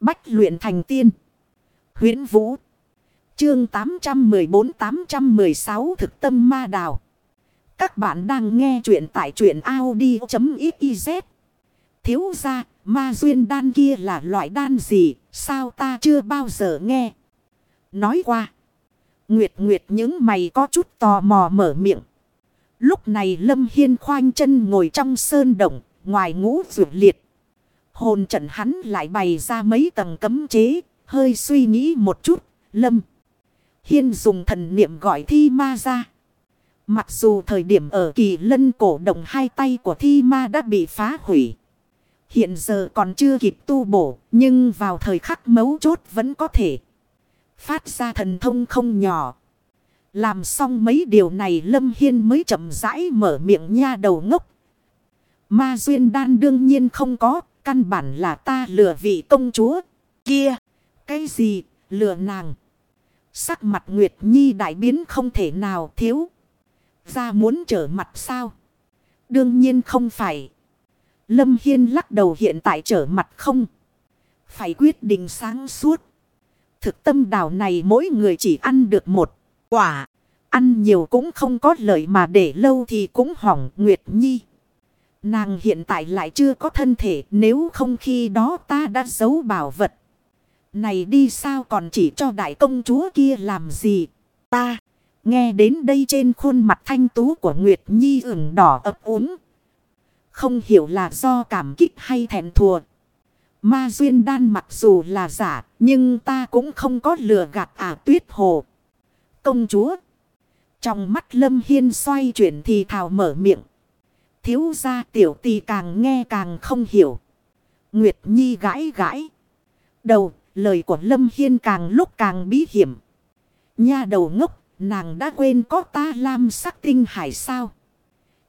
Bách luyện thành tiên. huyễn Vũ. Chương 814-816 thực tâm ma đào. Các bạn đang nghe truyện tại truyện Audi.xyz. Thiếu ra, ma duyên đan kia là loại đan gì, sao ta chưa bao giờ nghe. Nói qua. Nguyệt Nguyệt những mày có chút tò mò mở miệng. Lúc này Lâm Hiên khoanh chân ngồi trong sơn động, ngoài ngũ vượt liệt. Hồn trận hắn lại bày ra mấy tầng cấm chế, hơi suy nghĩ một chút, Lâm. Hiên dùng thần niệm gọi thi ma ra. Mặc dù thời điểm ở kỳ lân cổ động hai tay của thi ma đã bị phá hủy. Hiện giờ còn chưa kịp tu bổ, nhưng vào thời khắc mấu chốt vẫn có thể. Phát ra thần thông không nhỏ. Làm xong mấy điều này Lâm Hiên mới chậm rãi mở miệng nha đầu ngốc. Ma duyên đan đương nhiên không có, căn bản là ta lừa vị công chúa. Kia, cái gì, lừa nàng. Sắc mặt Nguyệt Nhi đại biến không thể nào thiếu. Ra muốn trở mặt sao? Đương nhiên không phải. Lâm Hiên lắc đầu hiện tại trở mặt không. Phải quyết định sáng suốt. Thực tâm đào này mỗi người chỉ ăn được một quả. Ăn nhiều cũng không có lợi mà để lâu thì cũng hỏng Nguyệt Nhi. Nàng hiện tại lại chưa có thân thể, nếu không khi đó ta đã giấu bảo vật. Này đi sao còn chỉ cho đại công chúa kia làm gì? Ta, nghe đến đây trên khuôn mặt thanh tú của Nguyệt Nhi ửng đỏ ấp úng. Không hiểu là do cảm kích hay thẹn thùa. Ma duyên đan mặc dù là giả, nhưng ta cũng không có lừa gạt ả tuyết hồ. Công chúa. Trong mắt Lâm Hiên xoay chuyển thì thào mở miệng. Thiếu gia tiểu tì càng nghe càng không hiểu. Nguyệt Nhi gãi gãi. Đầu, lời của Lâm Hiên càng lúc càng bí hiểm. Nha đầu ngốc, nàng đã quên có ta lam sắc tinh hải sao.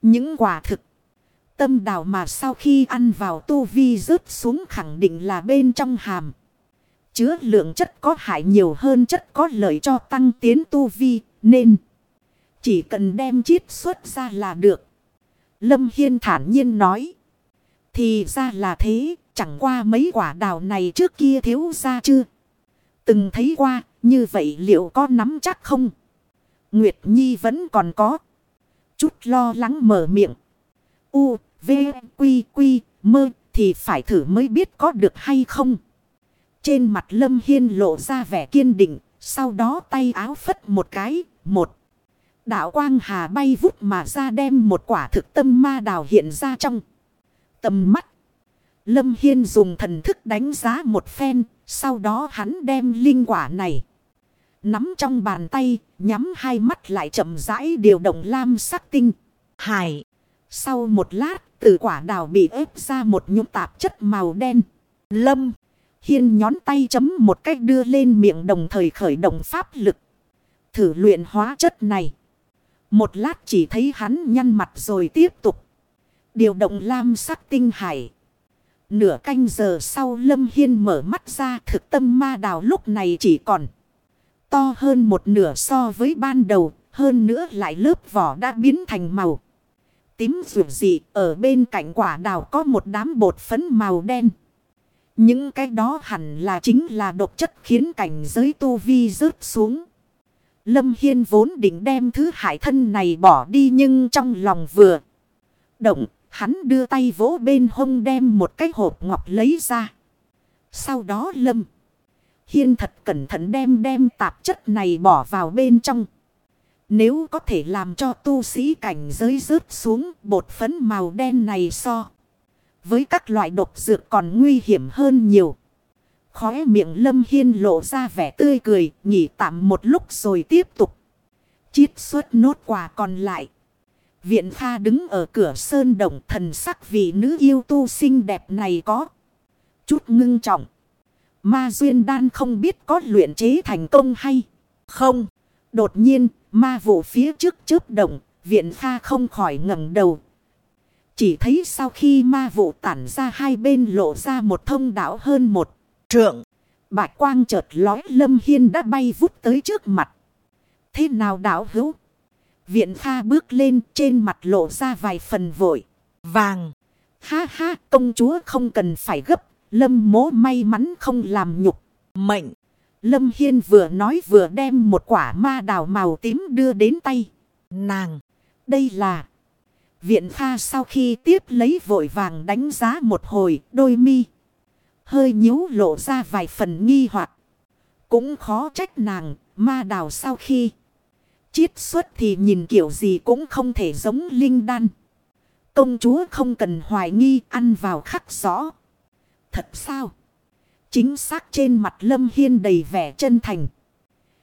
Những quả thực. Tâm đào mà sau khi ăn vào tu vi rớt xuống khẳng định là bên trong hàm. Chứa lượng chất có hại nhiều hơn chất có lợi cho tăng tiến tu vi, nên chỉ cần đem chiết xuất ra là được. Lâm Hiên thản nhiên nói. Thì ra là thế, chẳng qua mấy quả đào này trước kia thiếu ra chưa? Từng thấy qua, như vậy liệu có nắm chắc không? Nguyệt Nhi vẫn còn có. Chút lo lắng mở miệng. U, V, Quy, Quy, mơ thì phải thử mới biết có được hay không. Trên mặt Lâm Hiên lộ ra vẻ kiên định, sau đó tay áo phất một cái, một. Đạo quang hà bay vút mà ra đem một quả thực tâm ma đào hiện ra trong tầm mắt. Lâm Hiên dùng thần thức đánh giá một phen, sau đó hắn đem linh quả này. Nắm trong bàn tay, nhắm hai mắt lại chậm rãi điều động lam sắc tinh. Hải. Sau một lát, từ quả đào bị ép ra một nhụm tạp chất màu đen. Lâm. Hiên nhón tay chấm một cách đưa lên miệng đồng thời khởi động pháp lực. Thử luyện hóa chất này. Một lát chỉ thấy hắn nhăn mặt rồi tiếp tục. Điều động lam sắc tinh hải. Nửa canh giờ sau Lâm Hiên mở mắt ra, thực tâm ma đào lúc này chỉ còn. To hơn một nửa so với ban đầu. Hơn nữa lại lớp vỏ đã biến thành màu. Tím rượu dị ở bên cạnh quả đào có một đám bột phấn màu đen. Những cái đó hẳn là chính là độc chất khiến cảnh giới tu vi rớt xuống. Lâm Hiên vốn định đem thứ hải thân này bỏ đi nhưng trong lòng vừa động, hắn đưa tay vỗ bên hông đem một cái hộp ngọc lấy ra. Sau đó Lâm Hiên thật cẩn thận đem đem tạp chất này bỏ vào bên trong. Nếu có thể làm cho tu sĩ cảnh giới rớt xuống bột phấn màu đen này so. Với các loại độc dược còn nguy hiểm hơn nhiều. Khóe miệng Lâm Hiên lộ ra vẻ tươi cười, nghỉ tạm một lúc rồi tiếp tục. Chiết xuất nốt quà còn lại. Viện Kha đứng ở cửa sơn đồng thần sắc vì nữ yêu tu xinh đẹp này có. Chút ngưng trọng. Ma Duyên Đan không biết có luyện chế thành công hay không. Đột nhiên, ma vụ phía trước chớp động, viện Kha không khỏi ngẩng đầu. Chỉ thấy sau khi ma vụ tản ra hai bên lộ ra một thông đạo hơn một trượng. Bạch quang chợt lói lâm hiên đã bay vút tới trước mặt. Thế nào đảo hữu? Viện Kha bước lên trên mặt lộ ra vài phần vội. Vàng. Ha ha, công chúa không cần phải gấp. Lâm mố may mắn không làm nhục. Mệnh. Lâm Hiên vừa nói vừa đem một quả ma đào màu tím đưa đến tay. Nàng. Đây là. Viện pha sau khi tiếp lấy vội vàng đánh giá một hồi, đôi mi. Hơi nhíu lộ ra vài phần nghi hoặc Cũng khó trách nàng. Ma đào sau khi. Chiết xuất thì nhìn kiểu gì cũng không thể giống linh đan. Công chúa không cần hoài nghi, ăn vào khắc rõ. Thật sao? Chính xác trên mặt Lâm Hiên đầy vẻ chân thành.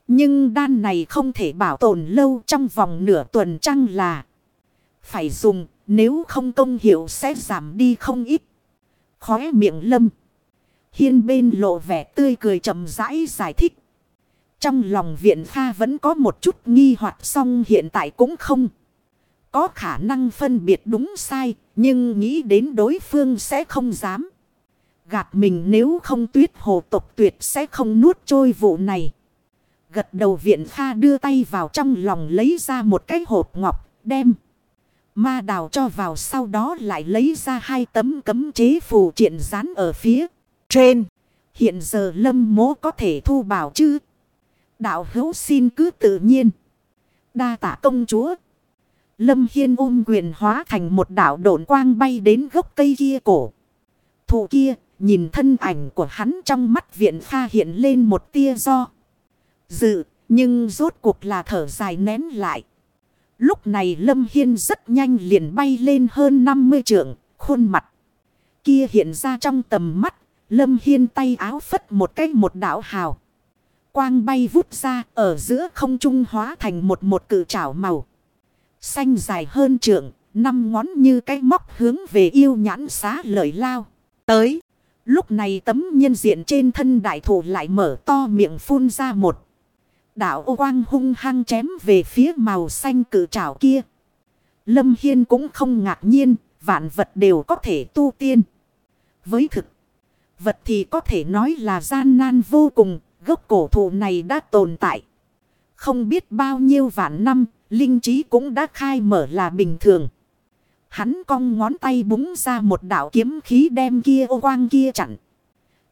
Nhưng đan này không thể bảo tồn lâu trong vòng nửa tuần chăng là. Phải dùng, nếu không công hiệu sẽ giảm đi không ít. Khóe miệng Lâm. Hiên bên lộ vẻ tươi cười chậm rãi giải thích. Trong lòng viện pha vẫn có một chút nghi hoặc song hiện tại cũng không. Có khả năng phân biệt đúng sai, nhưng nghĩ đến đối phương sẽ không dám. Gạt mình nếu không tuyết hồ tộc tuyệt sẽ không nuốt trôi vụ này. Gật đầu viện pha đưa tay vào trong lòng lấy ra một cái hộp ngọc, đem. Ma đào cho vào sau đó lại lấy ra hai tấm cấm chế phù triện rán ở phía trên. Hiện giờ lâm mố có thể thu bảo chứ? Đạo hữu xin cứ tự nhiên. Đa tạ công chúa. Lâm Hiên ôm quyền hóa thành một đạo độn quang bay đến gốc cây kia cổ. Thụ kia, nhìn thân ảnh của hắn trong mắt viện pha hiện lên một tia do. Dự, nhưng rốt cuộc là thở dài nén lại. Lúc này Lâm Hiên rất nhanh liền bay lên hơn 50 trượng, khuôn mặt. Kia hiện ra trong tầm mắt, Lâm Hiên tay áo phất một cái một đảo hào. Quang bay vút ra ở giữa không trung hóa thành một một cự trảo màu. Xanh dài hơn trượng, năm ngón như cái móc hướng về yêu nhãn xá lợi lao. Tới, lúc này tấm nhân diện trên thân đại thủ lại mở to miệng phun ra một. Đạo quang hung hăng chém về phía màu xanh cự trảo kia. Lâm Hiên cũng không ngạc nhiên, vạn vật đều có thể tu tiên. Với thực, vật thì có thể nói là gian nan vô cùng, gốc cổ thụ này đã tồn tại. Không biết bao nhiêu vạn năm, linh trí cũng đã khai mở là bình thường. Hắn cong ngón tay búng ra một đạo kiếm khí đem kia ô quang kia chặn.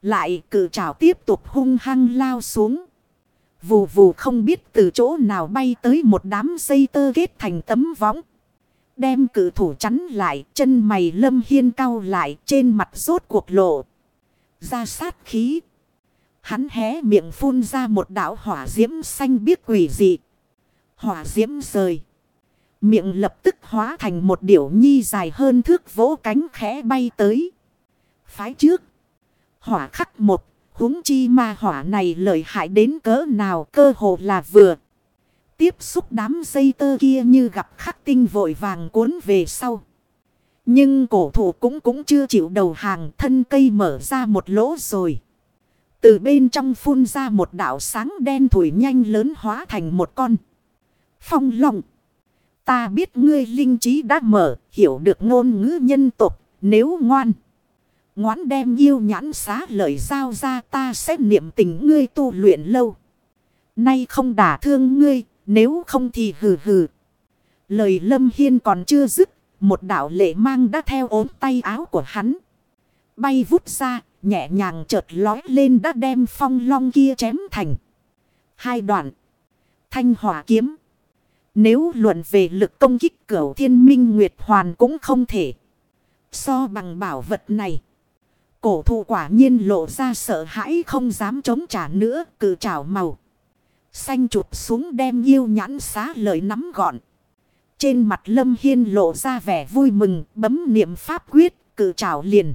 Lại cử trảo tiếp tục hung hăng lao xuống. Vù vù không biết từ chỗ nào bay tới một đám dây tơ kết thành tấm võng. Đem cử thủ chắn lại, chân mày lâm hiên cao lại trên mặt rốt cuộc lộ. Ra sát khí. Hắn hé miệng phun ra một đạo hỏa diễm xanh biếc quỷ dị. Hỏa diễm rời. Miệng lập tức hóa thành một điểu nhi dài hơn thước vỗ cánh khẽ bay tới. Phái trước. Hỏa khắc một. huống chi ma hỏa này lợi hại đến cỡ nào cơ hồ là vừa. Tiếp xúc đám dây tơ kia như gặp khắc tinh vội vàng cuốn về sau. Nhưng cổ thủ cũng cũng chưa chịu đầu hàng thân cây mở ra một lỗ rồi. Từ bên trong phun ra một đảo sáng đen thủi nhanh lớn hóa thành một con. Phong long. Ta biết ngươi linh trí đã mở, hiểu được ngôn ngữ nhân tục, nếu ngoan. Ngoãn đem yêu nhãn xá lời giao ra ta sẽ niệm tình ngươi tu luyện lâu. Nay không đả thương ngươi, nếu không thì hừ hừ. Lời lâm hiên còn chưa dứt, một đạo lệ mang đã theo ốm tay áo của hắn. Bay vút ra, nhẹ nhàng chợt lói lên đã đem phong long kia chém thành. Hai đoạn. Thanh hỏa kiếm. Nếu luận về lực công kích cửu thiên minh nguyệt hoàn cũng không thể. So bằng bảo vật này. Cổ thụ quả nhiên lộ ra sợ hãi không dám chống trả nữa cử trảo màu. Xanh chụp xuống đem yêu nhãn xá lời nắm gọn. Trên mặt lâm hiên lộ ra vẻ vui mừng bấm niệm pháp quyết cử trảo liền.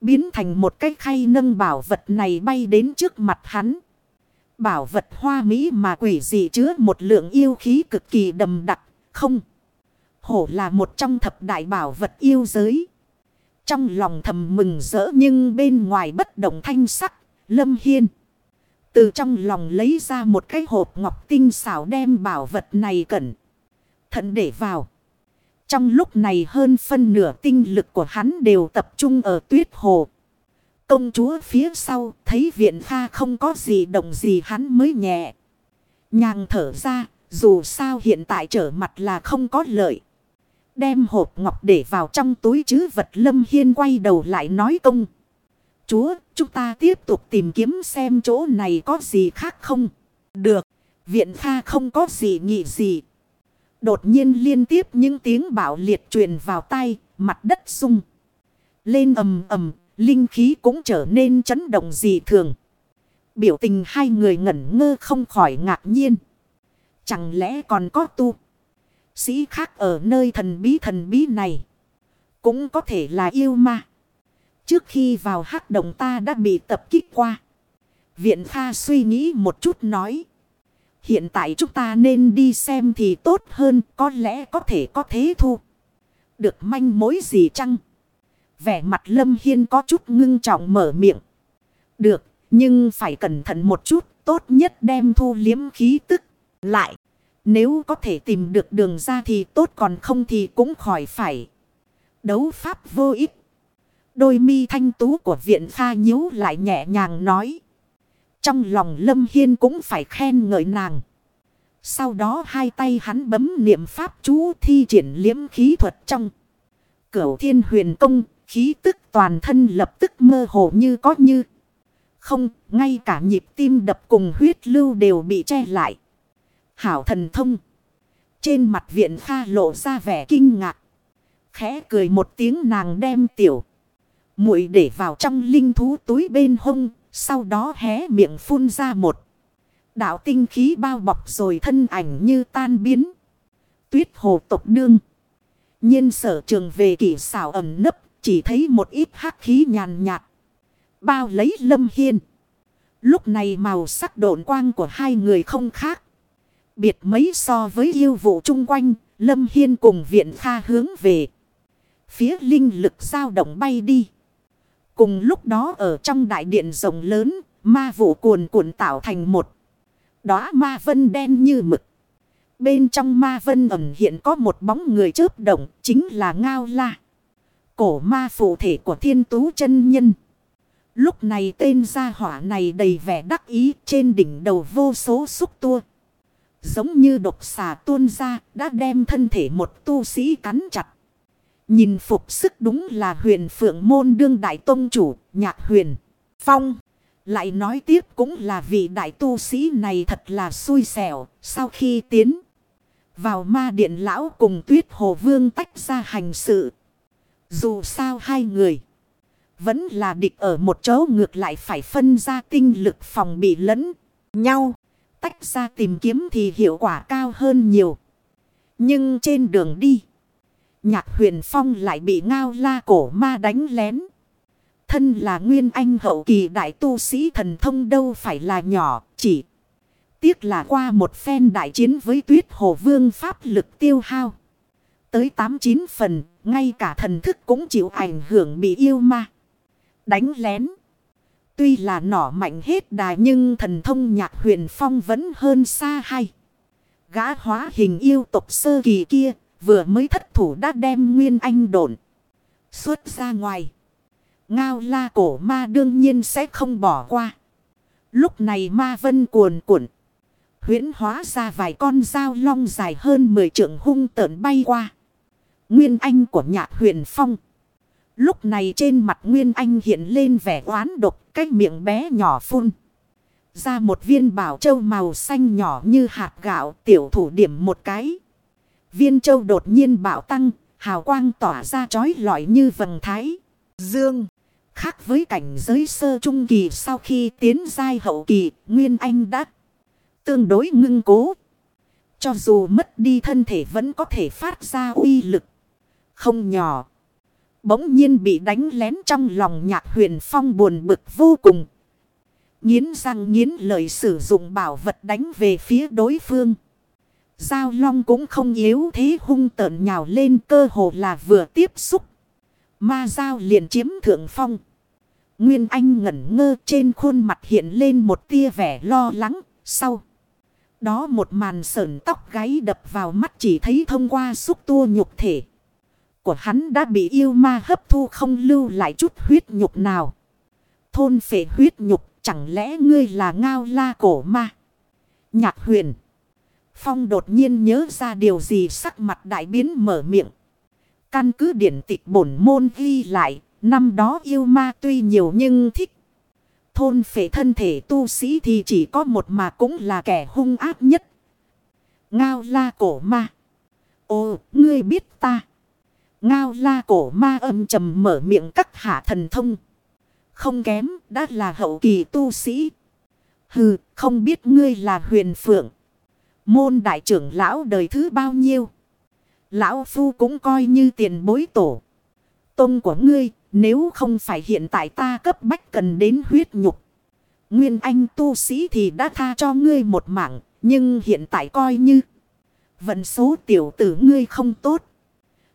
Biến thành một cái khay nâng bảo vật này bay đến trước mặt hắn. Bảo vật hoa mỹ mà quỷ dị chứa một lượng yêu khí cực kỳ đầm đặc, không. Hổ là một trong thập đại bảo vật yêu giới. Trong lòng thầm mừng rỡ nhưng bên ngoài bất động thanh sắc, lâm hiên. Từ trong lòng lấy ra một cái hộp ngọc tinh xảo đem bảo vật này cẩn. Thận để vào. Trong lúc này hơn phân nửa tinh lực của hắn đều tập trung ở tuyết hồ. Công chúa phía sau thấy viện pha không có gì động gì hắn mới nhẹ. Nhàng thở ra dù sao hiện tại trở mặt là không có lợi. Đem hộp ngọc để vào trong túi chứ vật lâm hiên quay đầu lại nói công. chúa, chúng ta tiếp tục tìm kiếm xem chỗ này có gì khác không. Được, viện pha không có gì nghị gì. Đột nhiên liên tiếp những tiếng bạo liệt truyền vào tay, mặt đất sung. Lên ầm ầm, linh khí cũng trở nên chấn động dị thường. Biểu tình hai người ngẩn ngơ không khỏi ngạc nhiên. Chẳng lẽ còn có tu sĩ khác ở nơi thần bí thần bí này. Cũng có thể là yêu ma. Trước khi vào hắc động ta đã bị tập kích qua. Viện Kha suy nghĩ một chút nói. Hiện tại chúng ta nên đi xem thì tốt hơn. Có lẽ có thể có thế thu. Được manh mối gì chăng? Vẻ mặt Lâm Hiên có chút ngưng trọng mở miệng. Được, nhưng phải cẩn thận một chút. Tốt nhất đem thu liếm khí tức lại. Nếu có thể tìm được đường ra thì tốt còn không thì cũng khỏi phải. Đấu pháp vô ích. Đôi mi thanh tú của viện pha nhíu lại nhẹ nhàng nói. Trong lòng Lâm Hiên cũng phải khen ngợi nàng. Sau đó hai tay hắn bấm niệm pháp chú thi triển liếm khí thuật trong. Cửu thiên huyền công, khí tức toàn thân lập tức mơ hồ như có như. Không, ngay cả nhịp tim đập cùng huyết lưu đều bị che lại. Hảo thần thông. Trên mặt viện pha lộ ra vẻ kinh ngạc. Khẽ cười một tiếng nàng đem tiểu muội để vào trong linh thú túi bên hông, sau đó hé miệng phun ra một đạo tinh khí bao bọc rồi thân ảnh như tan biến. Tuyết hồ tộc đương. nhiên sở trường về kỷ xảo ẩm nấp, chỉ thấy một ít hắc khí nhàn nhạt. Bao lấy lâm hiên. Lúc này màu sắc độn quang của hai người không khác. Biệt mấy so với yêu vụ chung quanh, lâm hiên cùng viện pha hướng về. Phía linh lực dao động bay đi. Cùng lúc đó ở trong đại điện rộng lớn, ma vụ cuồn cuộn tạo thành một đóa ma vân đen như mực. Bên trong ma vân ẩn hiện có một bóng người chớp động, chính là Ngao La. Cổ ma phụ thể của thiên tú chân nhân. Lúc này tên gia hỏa này đầy vẻ đắc ý trên đỉnh đầu vô số xúc tua. Giống như độc xà tuôn ra đã đem thân thể một tu sĩ cắn chặt. Nhìn phục sức đúng là huyền phượng môn đương đại tông chủ, nhạc huyền. Phong. Lại nói tiếp cũng là vị đại tu sĩ này thật là xui xẻo. Sau khi tiến vào ma điện lão cùng tuyết hồ vương tách ra hành sự. Dù sao hai người vẫn là địch ở một chỗ ngược lại phải phân ra tinh lực phòng bị lẫn nhau. Tách ra tìm kiếm thì hiệu quả cao hơn nhiều. Nhưng trên đường đi. Nhạc huyền phong lại bị ngao la cổ ma đánh lén. Thân là nguyên anh hậu kỳ đại tu sĩ thần thông đâu phải là nhỏ, chỉ tiếc là qua một phen đại chiến với tuyết hồ vương pháp lực tiêu hao. Tới 89 phần, ngay cả thần thức cũng chịu ảnh hưởng bị yêu ma. Đánh lén. Tuy là nỏ mạnh hết đà nhưng thần thông nhạc huyền phong vẫn hơn xa hay. Gã hóa hình yêu tộc sơ kỳ kia Vừa mới thất thủ đã đem Nguyên Anh độn. Xuất ra ngoài. Ngao la cổ ma đương nhiên sẽ không bỏ qua. Lúc này ma vân cuồn cuộn. huyễn hóa ra vài con dao long dài hơn 10 trượng hung tợn bay qua. Nguyên Anh của nhạc huyền phong. Lúc này trên mặt Nguyên Anh hiện lên vẻ oán độc. Cái miệng bé nhỏ phun. Ra một viên bảo châu màu xanh nhỏ như hạt gạo, tiểu thủ điểm một cái. Viên châu đột nhiên bạo tăng, hào quang tỏa ra trói lọi như vầng thái. Dương, khác với cảnh giới sơ trung kỳ sau khi tiến giai hậu kỳ, Nguyên Anh đã tương đối ngưng cố. Cho dù mất đi thân thể vẫn có thể phát ra uy lực. Không nhỏ. Bỗng nhiên bị đánh lén trong lòng nhạc huyền phong buồn bực vô cùng. Nghiến răng nghiến lời sử dụng bảo vật đánh về phía đối phương. Giao long cũng không yếu thế hung tợn nhào lên cơ hồ là vừa tiếp xúc. Ma giao liền chiếm thượng phong. Nguyên Anh ngẩn ngơ trên khuôn mặt hiện lên một tia vẻ lo lắng. Sau đó một màn sờn tóc gáy đập vào mắt chỉ thấy thông qua xúc tua nhục thể. Của hắn đã bị yêu ma hấp thu không lưu lại chút huyết nhục nào. Thôn phệ huyết nhục, chẳng lẽ ngươi là ngao la cổ ma. Nhạc huyền. Phong đột nhiên nhớ ra điều gì sắc mặt đại biến mở miệng. Căn cứ điển tịch bổn môn ghi lại, năm đó yêu ma tuy nhiều nhưng thích. Thôn phệ thân thể tu sĩ thì chỉ có một mà cũng là kẻ hung ác nhất. Ngao la cổ ma. Ồ, ngươi biết ta. Ngao la cổ ma âm trầm mở miệng cắt hạ thần thông. Không kém, đã là hậu kỳ tu sĩ. Hừ, không biết ngươi là huyền phượng. Môn đại trưởng lão đời thứ bao nhiêu. Lão Phu cũng coi như tiền bối tổ. Tông của ngươi, nếu không phải hiện tại ta cấp bách cần đến huyết nhục. Nguyên anh tu sĩ thì đã tha cho ngươi một mạng, nhưng hiện tại coi như vận số tiểu tử ngươi không tốt.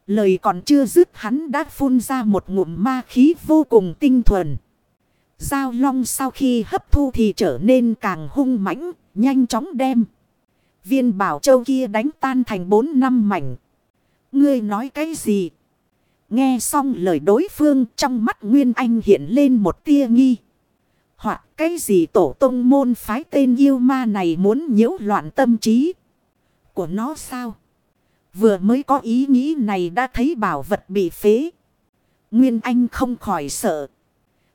Lời còn chưa dứt hắn đã phun ra một ngụm ma khí vô cùng tinh thuần. Giao long sau khi hấp thu thì trở nên càng hung mãnh, nhanh chóng đem. Viên bảo châu kia đánh tan thành bốn năm mảnh. Ngươi nói cái gì? Nghe xong lời đối phương trong mắt Nguyên Anh hiện lên một tia nghi. Hoặc cái gì tổ tông môn phái tên yêu ma này muốn nhiễu loạn tâm trí của nó sao? Vừa mới có ý nghĩ này đã thấy bảo vật bị phế. Nguyên Anh không khỏi sợ.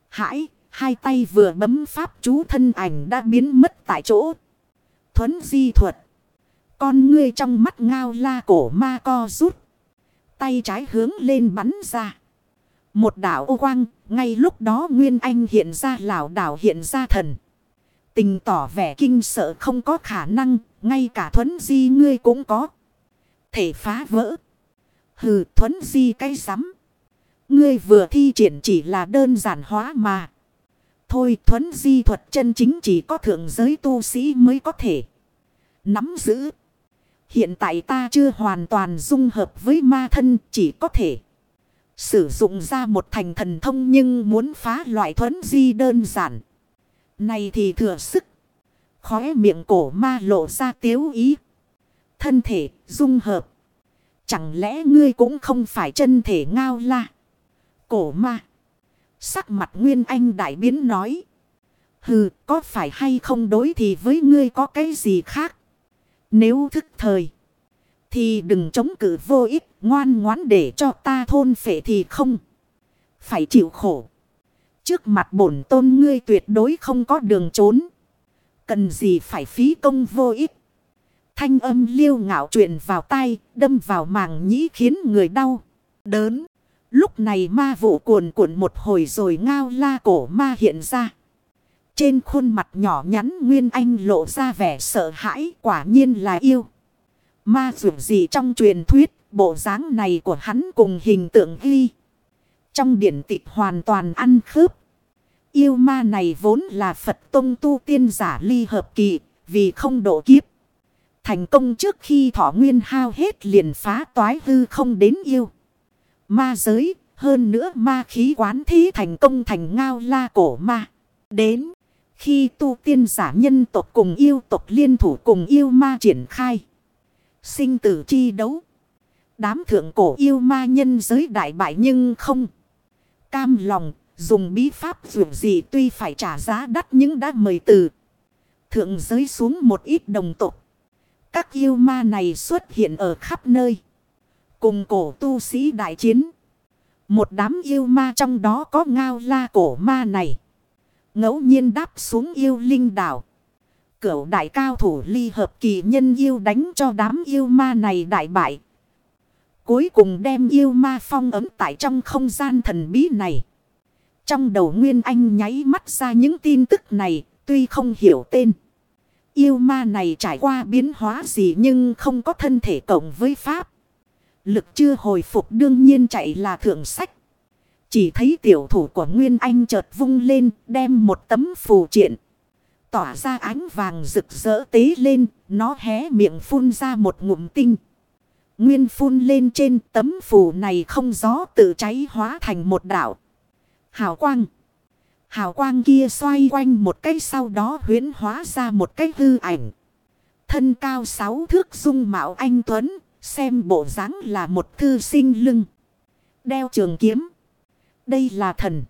Hãi, hai tay vừa bấm pháp chú thân ảnh đã biến mất tại chỗ. Thuấn di thuật. Con ngươi trong mắt ngao la cổ ma co rút. Tay trái hướng lên bắn ra. Một đảo ô quang, ngay lúc đó Nguyên Anh hiện ra lão đảo hiện ra thần. Tình tỏ vẻ kinh sợ không có khả năng, ngay cả thuấn di ngươi cũng có. Thể phá vỡ. Hừ thuấn di cái rắm Ngươi vừa thi triển chỉ là đơn giản hóa mà. Thôi thuấn di thuật chân chính chỉ có thượng giới tu sĩ mới có thể. Nắm giữ. Hiện tại ta chưa hoàn toàn dung hợp với ma thân chỉ có thể. Sử dụng ra một thành thần thông nhưng muốn phá loại thuấn di đơn giản. Này thì thừa sức. Khóe miệng cổ ma lộ ra tiếu ý. Thân thể dung hợp. Chẳng lẽ ngươi cũng không phải chân thể ngao la. Cổ ma. Sắc mặt Nguyên Anh đại biến nói. Hừ, có phải hay không đối thì với ngươi có cái gì khác? Nếu thức thời. Thì đừng chống cự vô ích, ngoan ngoãn để cho ta thôn phệ thì không. Phải chịu khổ. Trước mặt bổn tôn ngươi tuyệt đối không có đường trốn. Cần gì phải phí công vô ích. Thanh âm liêu ngạo truyền vào tay, đâm vào màng nhĩ khiến người đau, đớn. Lúc này ma vụ cuồn cuộn một hồi rồi ngao la cổ ma hiện ra. Trên khuôn mặt nhỏ nhắn Nguyên Anh lộ ra vẻ sợ hãi quả nhiên là yêu. Ma dù gì trong truyền thuyết, bộ dáng này của hắn cùng hình tượng ghi. Trong điển tịch hoàn toàn ăn khớp. Yêu ma này vốn là Phật tông tu tiên giả ly hợp kỳ, vì không độ kiếp. Thành công trước khi thọ nguyên hao hết liền phá toái hư không đến yêu. Ma giới, hơn nữa ma khí quán thí thành công thành ngao la cổ ma. Đến, khi tu tiên giả nhân tộc cùng yêu tộc liên thủ cùng yêu ma triển khai. Sinh tử chi đấu. Đám thượng cổ yêu ma nhân giới đại bại nhưng không. Cam lòng, dùng bí pháp dù gì tuy phải trả giá đắt nhưng đã mời từ. Thượng giới xuống một ít đồng tộc. Các yêu ma này xuất hiện ở khắp nơi. Cùng cổ tu sĩ đại chiến. Một đám yêu ma trong đó có ngao la cổ ma này ngẫu nhiên đáp xuống yêu linh đảo. Cửu đại cao thủ ly hợp kỳ nhân yêu đánh cho đám yêu ma này đại bại. Cuối cùng đem yêu ma phong ấm tại trong không gian thần bí này. Trong đầu Nguyên Anh nháy mắt ra những tin tức này, tuy không hiểu tên. Yêu ma này trải qua biến hóa gì nhưng không có thân thể cộng với Pháp. Lực chưa hồi phục đương nhiên chạy là thượng sách. Chỉ thấy tiểu thủ của Nguyên Anh chợt vung lên đem một tấm phù triện. Tỏa ra ánh vàng rực rỡ tế lên, nó hé miệng phun ra một ngụm tinh. Nguyên phun lên trên tấm phù này không gió tự cháy hóa thành một đảo. Hào quang. Hào quang kia xoay quanh một cái sau đó huyến hóa ra một cái hư ảnh. Thân cao sáu thước dung mạo anh Tuấn, xem bộ dáng là một thư sinh lưng. Đeo trường kiếm. Đây là thần.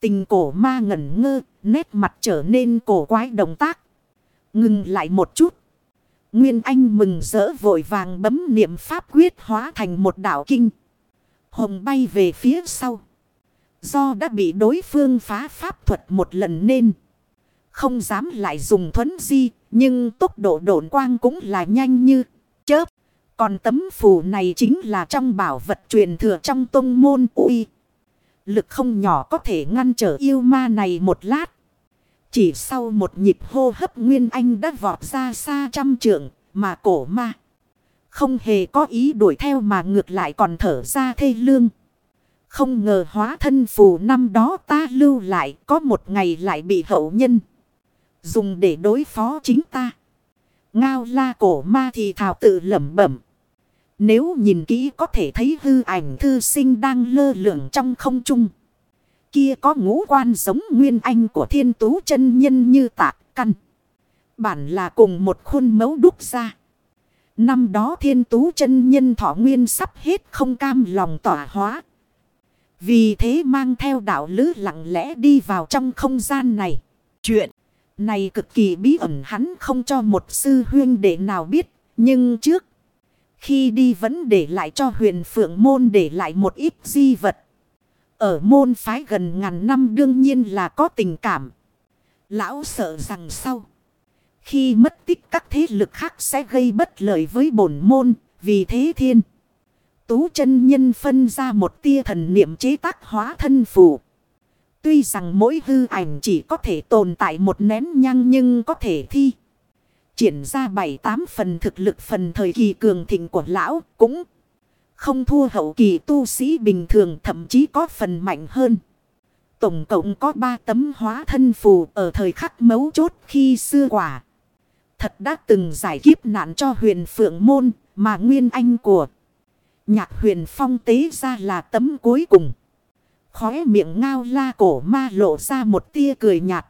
Tình cổ ma ngẩn ngơ, nét mặt trở nên cổ quái động tác. Ngừng lại một chút. Nguyên Anh mừng rỡ vội vàng bấm niệm pháp quyết hóa thành một đảo kinh. Hồng bay về phía sau. Do đã bị đối phương phá pháp thuật một lần nên. Không dám lại dùng thuấn di. Nhưng tốc độ độn quang cũng là nhanh như chớp. Còn tấm phù này chính là trong bảo vật truyền thừa trong tông môn uy. Lực không nhỏ có thể ngăn trở yêu ma này một lát. Chỉ sau một nhịp hô hấp Nguyên Anh đã vọt ra xa trăm trượng mà cổ ma. Không hề có ý đuổi theo mà ngược lại còn thở ra thê lương. Không ngờ hóa thân phù năm đó ta lưu lại có một ngày lại bị hậu nhân. Dùng để đối phó chính ta. Ngao la cổ ma thì thảo tự lẩm bẩm. Nếu nhìn kỹ có thể thấy hư ảnh thư sinh đang lơ lửng trong không trung. Kia có ngũ quan giống nguyên anh của thiên tú chân nhân như tạc căn. Bản là cùng một khuôn mẫu đúc ra. Năm đó thiên tú chân nhân thọ nguyên sắp hết không cam lòng tỏa hóa. Vì thế mang theo đạo lứ lặng lẽ đi vào trong không gian này. Chuyện này cực kỳ bí ẩn, hắn không cho một sư huyên đệ nào biết. Nhưng trước khi đi vẫn để lại cho huyền phượng môn để lại một ít di vật. Ở môn phái gần ngàn năm đương nhiên là có tình cảm. Lão sợ rằng sau. Khi mất tích các thế lực khác sẽ gây bất lợi với bổn môn. Vì thế thiên. Tú chân nhân phân ra một tia thần niệm chế tác hóa thân phù. Tuy rằng mỗi hư ảnh chỉ có thể tồn tại một nén nhang nhưng có thể thi. Triển ra bảy tám phần thực lực phần thời kỳ cường thịnh của lão cũng không thua hậu kỳ tu sĩ bình thường thậm chí có phần mạnh hơn. Tổng cộng có ba tấm hóa thân phù ở thời khắc mấu chốt khi xưa quả. Thật đã từng giải kiếp nạn cho huyền phượng môn mà nguyên anh của nhạc huyền phong tế ra là tấm cuối cùng. Khóe miệng ngao la cổ ma lộ ra một tia cười nhạt.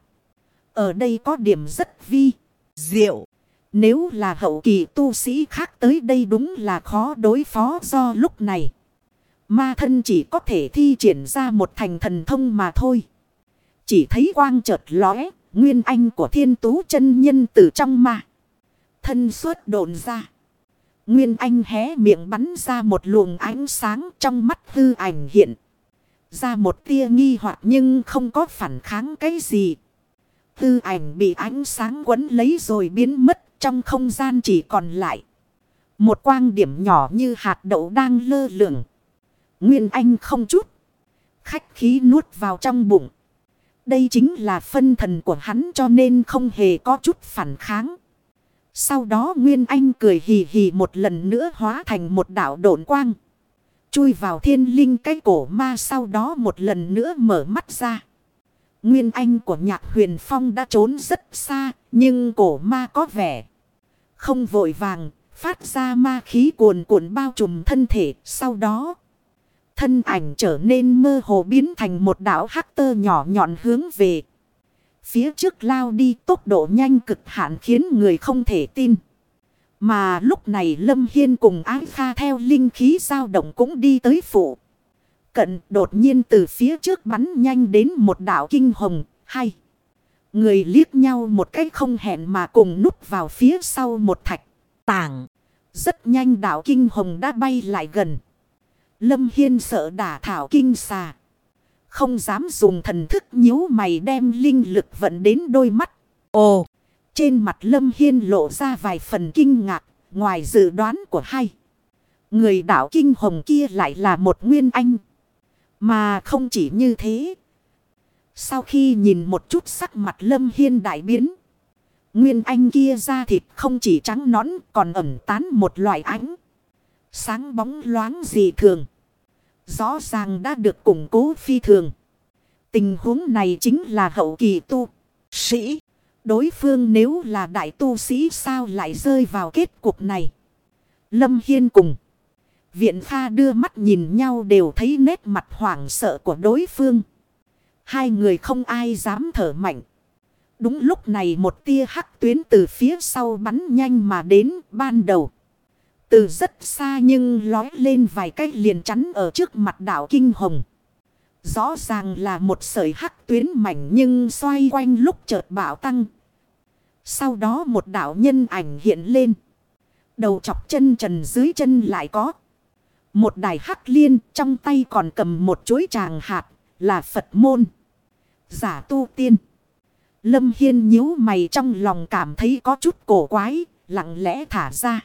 Ở đây có điểm rất vi, diệu. Nếu là hậu kỳ tu sĩ khác tới đây đúng là khó đối phó do lúc này. Ma thân chỉ có thể thi triển ra một thành thần thông mà thôi. Chỉ thấy quang chợt lóe, nguyên anh của thiên tú chân nhân từ trong ma. Thân suốt độn ra. Nguyên anh hé miệng bắn ra một luồng ánh sáng trong mắt hư ảnh hiện. Ra một tia nghi hoặc nhưng không có phản kháng cái gì. Tư ảnh bị ánh sáng quấn lấy rồi biến mất trong không gian chỉ còn lại. Một quang điểm nhỏ như hạt đậu đang lơ lửng. Nguyên Anh không chút. Khách khí nuốt vào trong bụng. Đây chính là phân thần của hắn cho nên không hề có chút phản kháng. Sau đó Nguyên Anh cười hì hì một lần nữa hóa thành một đảo độn quang. Chui vào thiên linh cái cổ ma sau đó một lần nữa mở mắt ra. Nguyên Anh của nhạc huyền phong đã trốn rất xa, nhưng cổ ma có vẻ không vội vàng, phát ra ma khí cuồn cuộn bao trùm thân thể. Sau đó, thân ảnh trở nên mơ hồ biến thành một đảo hắc tơ nhỏ nhọn hướng về. Phía trước lao đi tốc độ nhanh cực hạn khiến người không thể tin. Mà lúc này Lâm Hiên cùng Ái Kha theo linh khí dao động cũng đi tới phụ. Cận đột nhiên từ phía trước bắn nhanh đến một đảo kinh hồng, hay. Người liếc nhau một cách không hẹn mà cùng núp vào phía sau một thạch tảng. Rất nhanh đảo kinh hồng đã bay lại gần. Lâm Hiên sợ đả thảo kinh xà. Không dám dùng thần thức nhíu mày đem linh lực vận đến đôi mắt. Ồ! Trên mặt Lâm Hiên lộ ra vài phần kinh ngạc. Ngoài dự đoán của hai. Người đảo kinh hồng kia lại là một nguyên anh. Mà không chỉ như thế. Sau khi nhìn một chút sắc mặt lâm hiên đại biến. Nguyên anh kia ra thịt không chỉ trắng nõn còn ẩm tán một loại ánh. Sáng bóng loáng dị thường. Rõ ràng đã được củng cố phi thường. Tình huống này chính là hậu kỳ tu. Sĩ. Đối phương nếu là đại tu sĩ sao lại rơi vào kết cục này. Lâm Hiên cùng. Viện pha đưa mắt nhìn nhau đều thấy nét mặt hoảng sợ của đối phương. Hai người không ai dám thở mạnh. Đúng lúc này một tia hắc tuyến từ phía sau bắn nhanh mà đến ban đầu. Từ rất xa nhưng lói lên vài cái liền chắn ở trước mặt đảo Kinh Hồng. Rõ ràng là một sợi hắc tuyến mảnh nhưng xoay quanh lúc chợt bạo tăng. Sau đó một đảo nhân ảnh hiện lên. Đầu chọc chân trần dưới chân lại có. Một đài hắc liên trong tay còn cầm một chuối tràng hạt là Phật môn. Giả tu tiên. Lâm Hiên nhíu mày trong lòng cảm thấy có chút cổ quái, lặng lẽ thả ra.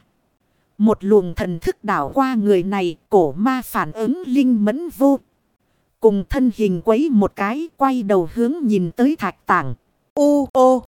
Một luồng thần thức đảo qua người này, cổ ma phản ứng linh mẫn vô. Cùng thân hình quấy một cái, quay đầu hướng nhìn tới thạch tảng. Ô ô!